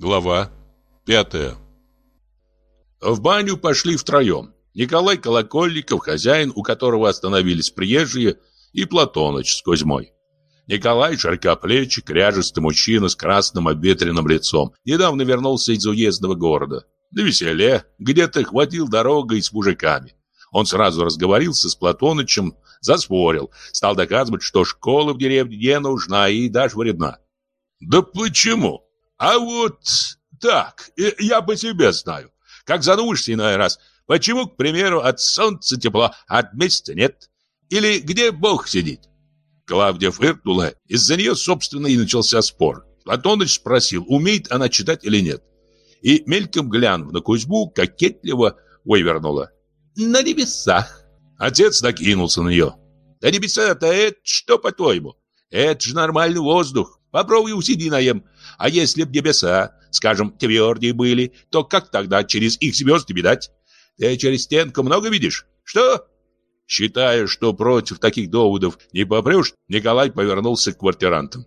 Глава пятая В баню пошли втроем. Николай Колокольников, хозяин, у которого остановились приезжие, и Платоныч с Кузьмой. Николай широкоплечий, кряжестый мужчина с красным обветренным лицом. Недавно вернулся из уездного города. На веселе, где-то хватил дорогой с мужиками. Он сразу разговорился с Платонычем, заспорил, стал доказывать, что школа в деревне не нужна и даже вредна. «Да почему? А вот так, я по себе знаю. Как задумаешься иной раз, почему, к примеру, от солнца тепло, а от месяца нет? Или где Бог сидит?» Клавдия фыркнула, из-за нее, собственно, и начался спор. Платоныч спросил, умеет она читать или нет. И, мельком глянув на Кузьму, кокетливо вывернула. «На небесах». Отец накинулся на нее. «Да небеса-то это что, по-твоему? Это же нормальный воздух. Попробуй усиди наем. А если б небеса, скажем, твердые были, то как тогда через их звезды видать? Ты через стенку много видишь? Что?» Считая, что против таких доводов не попрешь, Николай повернулся к квартирантам.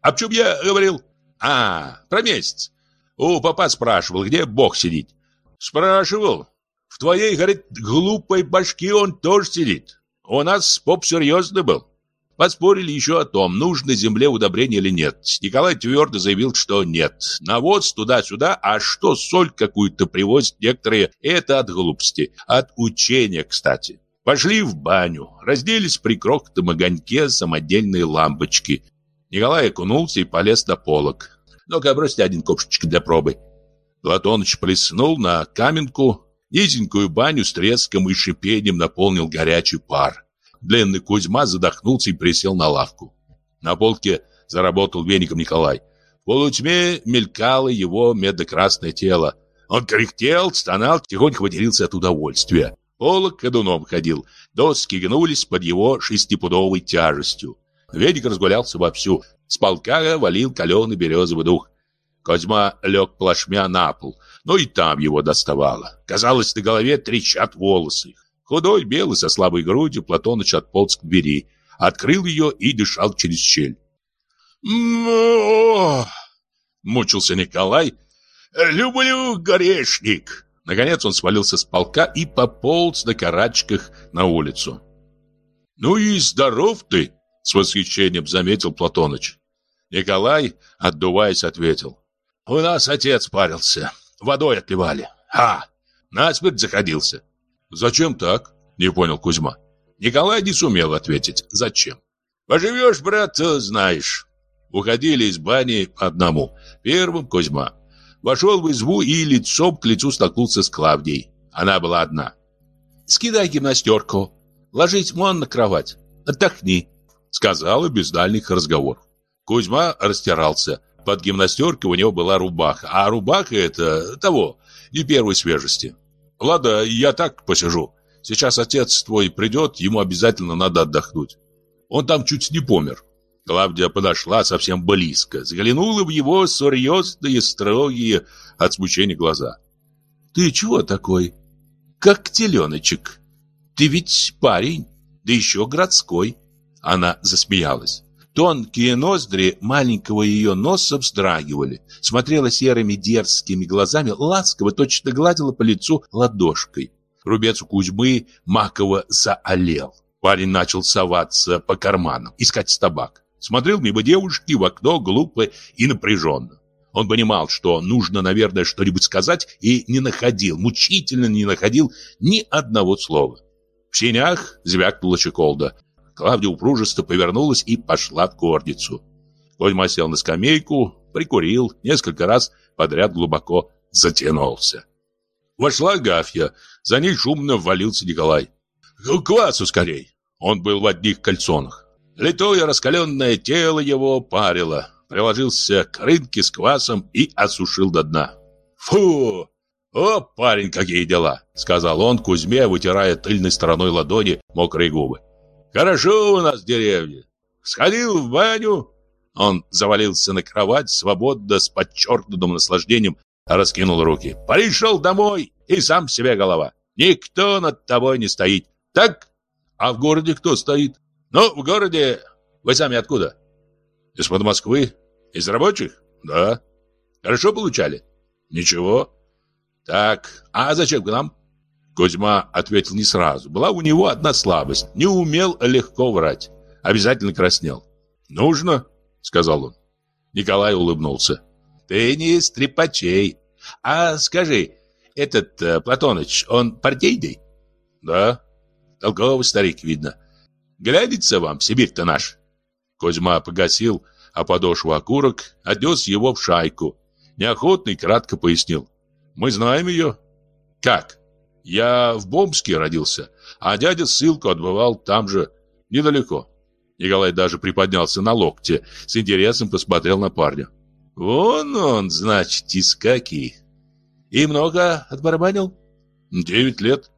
«А в чем я говорил?» «А, про месяц. У папа спрашивал, где Бог сидит?» «Спрашивал. В твоей, говорит, глупой башке он тоже сидит. У нас поп серьезный был». Поспорили еще о том, нужно земле удобрение или нет. Николай твердо заявил, что нет. Навоз туда-сюда, а что соль какую-то привозят некоторые, это от глупости. От учения, кстати. Пошли в баню, разделись при крохотном огоньке самодельные лампочки. Николай окунулся и полез на полок. Ну-ка, бросьте один копшечек для пробы. Платоныч плеснул на каменку, низенькую баню с треском и шипением наполнил горячий пар. Длинный Кузьма задохнулся и присел на лавку. На полке заработал веником Николай. В полутьме мелькало его медно-красное тело. Он кряхтел, стонал, тихонько матерился от удовольствия. Полок ходуном ходил, доски гнулись под его шестипудовой тяжестью. Ведик разгулялся вовсю, с полка валил каленый березовый дух. Козьма лег плашмя на пол, но и там его доставало. Казалось, на голове трещат волосы. Худой, белый, со слабой грудью, Платоныч отполз к двери, открыл ее и дышал через щель. мучился Николай. «Люблю горешник!» Наконец он свалился с полка и пополз на карачках на улицу. «Ну и здоров ты!» — с восхищением заметил Платоныч. Николай, отдуваясь, ответил. «У нас отец парился. Водой отливали. А, насмерть заходился». «Зачем так?» — не понял Кузьма. Николай не сумел ответить. «Зачем?» «Поживешь, брат, знаешь». Уходили из бани одному. Первым Кузьма. Вошел в избу и лицом к лицу столкнулся с Клавдией. Она была одна. «Скидай гимнастерку. Ложись вон на кровать. Отдохни», — сказала без дальних разговоров. Кузьма растирался. Под гимнастеркой у него была рубаха, а рубаха это того, не первой свежести. «Ладно, я так посижу. Сейчас отец твой придет, ему обязательно надо отдохнуть. Он там чуть не помер». Клавдия подошла совсем близко, заглянула в его серьезные, строгие от смущения глаза. «Ты чего такой? Как теленочек. Ты ведь парень, да еще городской». Она засмеялась. Тонкие ноздри маленького ее носа вздрагивали. Смотрела серыми дерзкими глазами, ласково точно гладила по лицу ладошкой. Рубец у Кузьмы маково заолел. Парень начал соваться по карманам, искать табак смотрел мимо девушки в окно глупо и напряженно. Он понимал, что нужно, наверное, что-нибудь сказать, и не находил, мучительно не находил ни одного слова. В сенях звякнула чеколда. Клавдия упружисто повернулась и пошла в горницу. Козьма сел на скамейку, прикурил, несколько раз подряд глубоко затянулся. Вошла Гафья, за ней шумно ввалился Николай. «Квасу скорей!» Он был в одних кальсонах. Литое раскаленное тело его парило. Приложился к рынке с квасом и осушил до дна. «Фу! О, парень, какие дела!» Сказал он Кузьме, вытирая тыльной стороной ладони мокрые губы. «Хорошо у нас в деревне. Сходил в баню». Он завалился на кровать, свободно, с подчеркнутым наслаждением, раскинул руки. «Пришел домой, и сам себе голова. Никто над тобой не стоит. Так? А в городе кто стоит? Ну, в городе... Вы сами откуда? Из-под Москвы? Из рабочих? Да. Хорошо получали? Ничего. Так, а зачем к нам? Кузьма ответил не сразу. Была у него одна слабость. Не умел легко врать. Обязательно краснел. «Нужно», — сказал он. Николай улыбнулся. «Ты не из трепачей. А скажи, этот э, Платоныч, он партийный?» «Да». «Толковый старик, видно. Глядится вам, Сибирь-то наш». Кузьма погасил, а подошву окурок, отнес его в шайку. Неохотно и кратко пояснил. «Мы знаем ее». «Как?» «Я в Бомске родился, а дядя ссылку отбывал там же, недалеко». Николай даже приподнялся на локте, с интересом посмотрел на парня. «Вон он, значит, из каких. И много отбарабанил?» «Девять лет».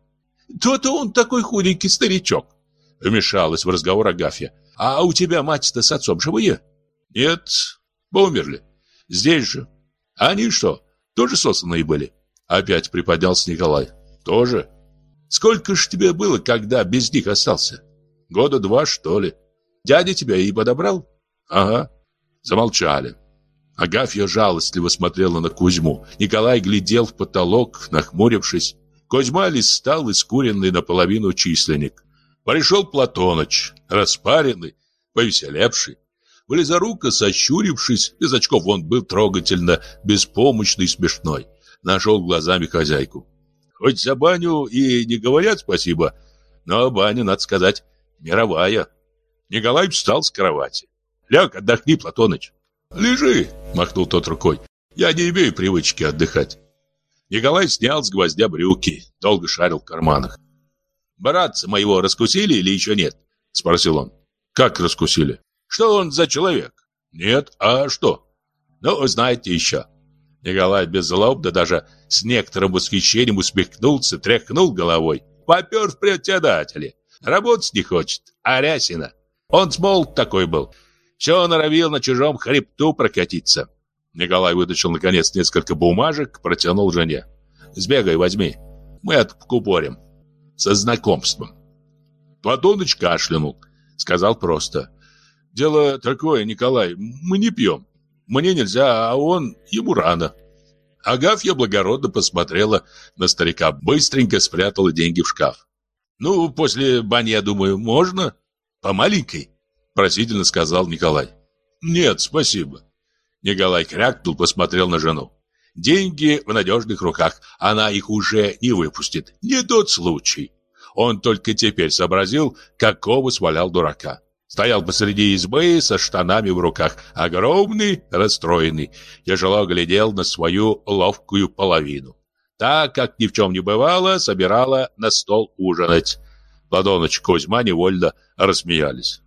«То-то он такой худенький старичок», — вмешалась в разговор Агафья. «А у тебя мать-то с отцом живые?» «Нет, померли. Здесь же. Они что, тоже сосланные были?» Опять приподнялся Николай. «Тоже? Сколько ж тебе было, когда без них остался? Года два, что ли?» Дядя тебя и подобрал? Ага. Замолчали. Агафья жалостливо смотрела на Кузьму. Николай глядел в потолок, нахмурившись. Кузьма листал искуренный наполовину численник. Пришел Платоныч, распаренный, повеселевший. Близоруко сощурившись, без очков он был трогательно, беспомощный и смешной. Нашел глазами хозяйку. Хоть за баню и не говорят спасибо, но баня, надо сказать, мировая. Николай встал с кровати. «Ляг, отдохни, Платоныч». «Лежи», — махнул тот рукой. «Я не имею привычки отдыхать». Николай снял с гвоздя брюки, долго шарил в карманах. «Братца моего раскусили или еще нет?» — спросил он. «Как раскусили? Что он за человек?» «Нет, а что?» «Ну, знаете еще». Николай беззлобно, даже с некоторым восхищением усмехнулся, тряхнул головой. «Попер в председатели. Работать не хочет. Арясина. Он смол такой был. Все норовил на чужом хребту прокатиться. Николай вытащил наконец несколько бумажек, протянул жене. «Сбегай, возьми. Мы откупорим. Со знакомством». Платоныч кашлянул. Сказал просто. «Дело такое, Николай, мы не пьем. Мне нельзя, а он, ему рано». Агафья благородно посмотрела на старика, быстренько спрятала деньги в шкаф. «Ну, после бани, я думаю, можно?» По маленькой? Просительно сказал Николай. Нет, спасибо. Николай крякнул, посмотрел на жену. Деньги в надежных руках, она их уже не выпустит. Не тот случай. Он только теперь сообразил, какого свалял дурака. Стоял посреди избы со штанами в руках, огромный, расстроенный, тяжело глядел на свою ловкую половину. Так, как ни в чем не бывало, собирала на стол ужинать. Платоныч Кузьма невольно рассмеялись.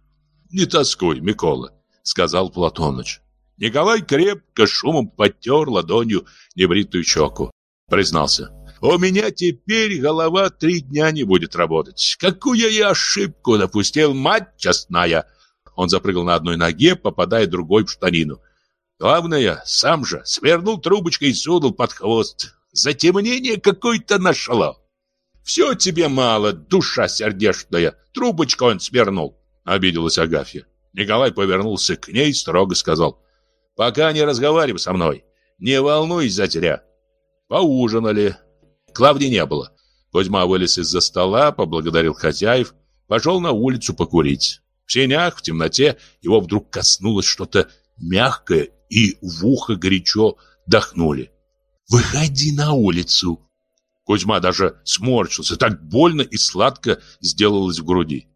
«Не тоскуй, Микола», — сказал Платоныч. Николай крепко шумом потер ладонью небритую щеку. Признался. «У меня теперь голова три дня не будет работать. Какую я ошибку допустил, мать честная!» Он запрыгал на одной ноге, попадая другой в штанину. Главное, сам же свернул трубочкой и сунул под хвост. Затемнение какое-то нашло. Все тебе мало, душа сердечная. Трубочку он свернул. Обиделась Агафья. Николай повернулся к ней, строго сказал. Пока не разговаривай со мной. Не волнуйся тебя. Поужинали. Клавди не было. Кузьма вылез из-за стола, поблагодарил хозяев, пошел на улицу покурить. В сенях, в темноте, его вдруг коснулось что-то мягкое, и в ухо горячо дохнули. «Выходи на улицу!» Кузьма даже сморщился, так больно и сладко сделалось в груди.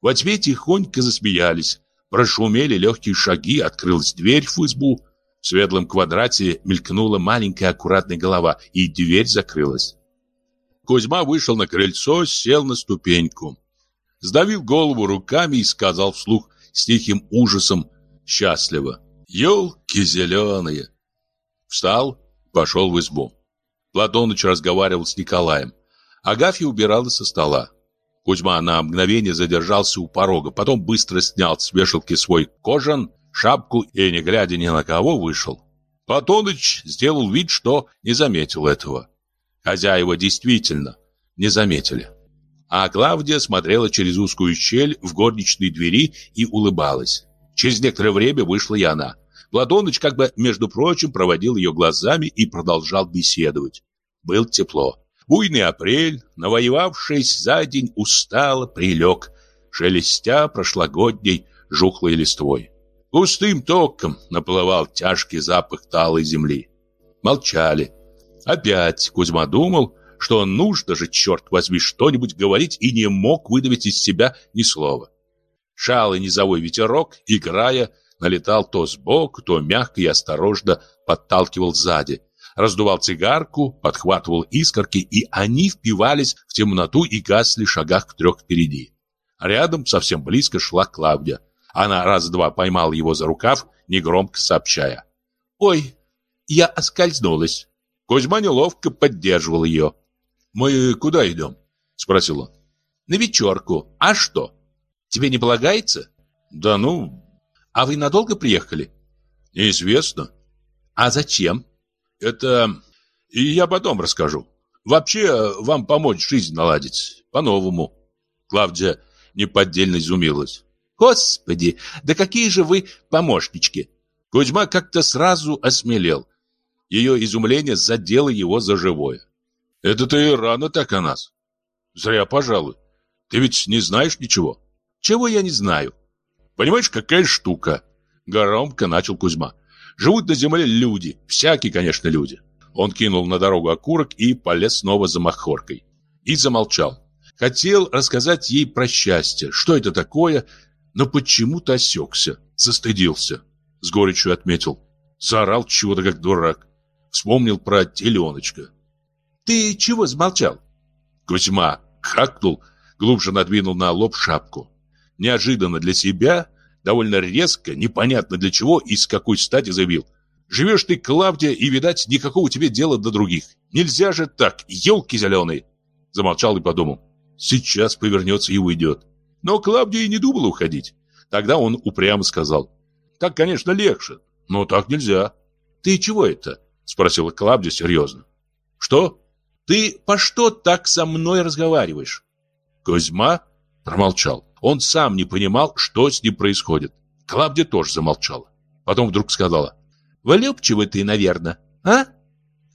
В ответ тихонько засмеялись, прошумели легкие шаги, открылась дверь в избу. В светлом квадрате мелькнула маленькая аккуратная голова, и дверь закрылась. Кузьма вышел на крыльцо, сел на ступеньку. Сдавил голову руками и сказал вслух с тихим ужасом счастливо. «Елки зеленые!» Встал, пошел в избу. Платоныч разговаривал с Николаем. Агафья убирала со стола. Кузьма на мгновение задержался у порога, потом быстро снял с вешалки свой кожан, шапку и, не глядя ни на кого, вышел. Платоныч сделал вид, что не заметил этого. Хозяева действительно не заметили. А Клавдия смотрела через узкую щель в горничной двери и улыбалась. Через некоторое время вышла и она. Платоныч как бы, между прочим, проводил ее глазами и продолжал беседовать. Был тепло. Буйный апрель, навоевавшись за день, устало прилег, шелестя прошлогодней жухлой листвой. Густым током наплывал тяжкий запах талой земли. Молчали. Опять Кузьма думал, что нужно же, черт возьми, что-нибудь говорить и не мог выдавить из себя ни слова. Шалый низовой ветерок, играя, налетал то сбоку, то мягко и осторожно подталкивал сзади, раздувал цигарку, подхватывал искорки, и они впивались в темноту и гасли в шагах к трех впереди. Рядом, совсем близко, шла Клавдия. Она раз-два поймала его за рукав, негромко сообщая. «Ой, я оскользнулась». Кузьма неловко поддерживал ее. «Мы куда идем?» — спросил он. «На вечерку. А что? Тебе не полагается?» «Да ну...» «А вы надолго приехали?» «Неизвестно». «А зачем?» «Это... Я потом расскажу. Вообще, вам помочь жизнь наладить. По-новому». Клавдия неподдельно изумилась. «Господи, да какие же вы помощнички!» Кузьма как-то сразу осмелел. Ее изумление задело его за живое. «Это ты рано так о нас. Зря, пожалуй. Ты ведь не знаешь ничего». «Чего я не знаю?» «Понимаешь, какая штука?» Громко начал Кузьма. «Живут на земле люди, всякие, конечно, люди». Он кинул на дорогу окурок и полез снова за махоркой. И замолчал. Хотел рассказать ей про счастье, что это такое, но почему-то осекся, застыдился. С горечью отметил. Заорал чего-то как дурак. Вспомнил про теленочка. «Ты чего замолчал?» Кузьма хакнул, глубже надвинул на лоб шапку. Неожиданно для себя, довольно резко, непонятно для чего и с какой стати заявил. «Живешь ты, Клавдия, и, видать, никакого тебе дела до других. Нельзя же так, елки зеленые!» Замолчал и подумал. Сейчас повернется и уйдет. Но Клавдия и не думала уходить. Тогда он упрямо сказал. Так, конечно, легче, но так нельзя. Ты чего это? Спросила Клавдия серьезно. Что? Ты по что так со мной разговариваешь? Кузьма промолчал. Он сам не понимал, что с ним происходит. Клавдия тоже замолчала. Потом вдруг сказала. Влюбчивый ты, наверное, а?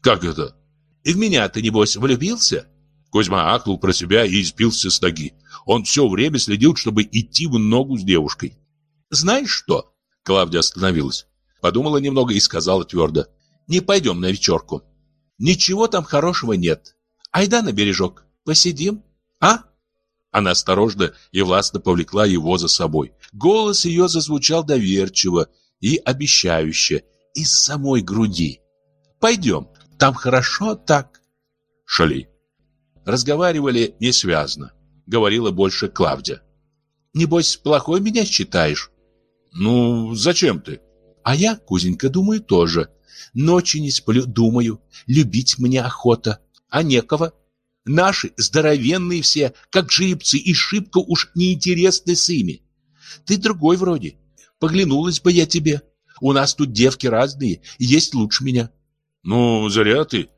Как это? И в меня ты, небось, влюбился? Кузьма ахнул про себя и избился с ноги. Он все время следил, чтобы идти в ногу с девушкой. «Знаешь что?» Клавдия остановилась. Подумала немного и сказала твердо. «Не пойдем на вечерку. Ничего там хорошего нет. Айда на бережок. Посидим, а?» Она осторожно и властно повлекла его за собой. Голос ее зазвучал доверчиво и обещающе из самой груди. «Пойдем, там хорошо так». Шали. Разговаривали несвязно. Говорила больше Клавдия. «Небось, плохой меня считаешь?» «Ну, зачем ты?» «А я, Кузенька, думаю тоже. Ночи не сплю, думаю. Любить мне охота, а некого. Наши здоровенные все, как жеребцы, и шибко уж неинтересны с ими. Ты другой вроде. Поглянулась бы я тебе. У нас тут девки разные, есть лучше меня». «Ну, зря ты.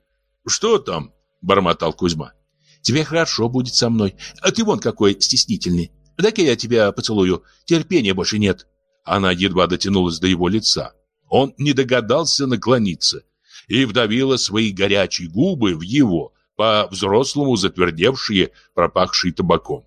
Что там?» — бормотал Кузьма. Тебе хорошо будет со мной. А ты вон какой стеснительный. Дай-ка я тебя поцелую. Терпения больше нет. Она едва дотянулась до его лица. Он не догадался наклониться и вдавила свои горячие губы в его, по-взрослому затвердевшие, пропахшие табаком.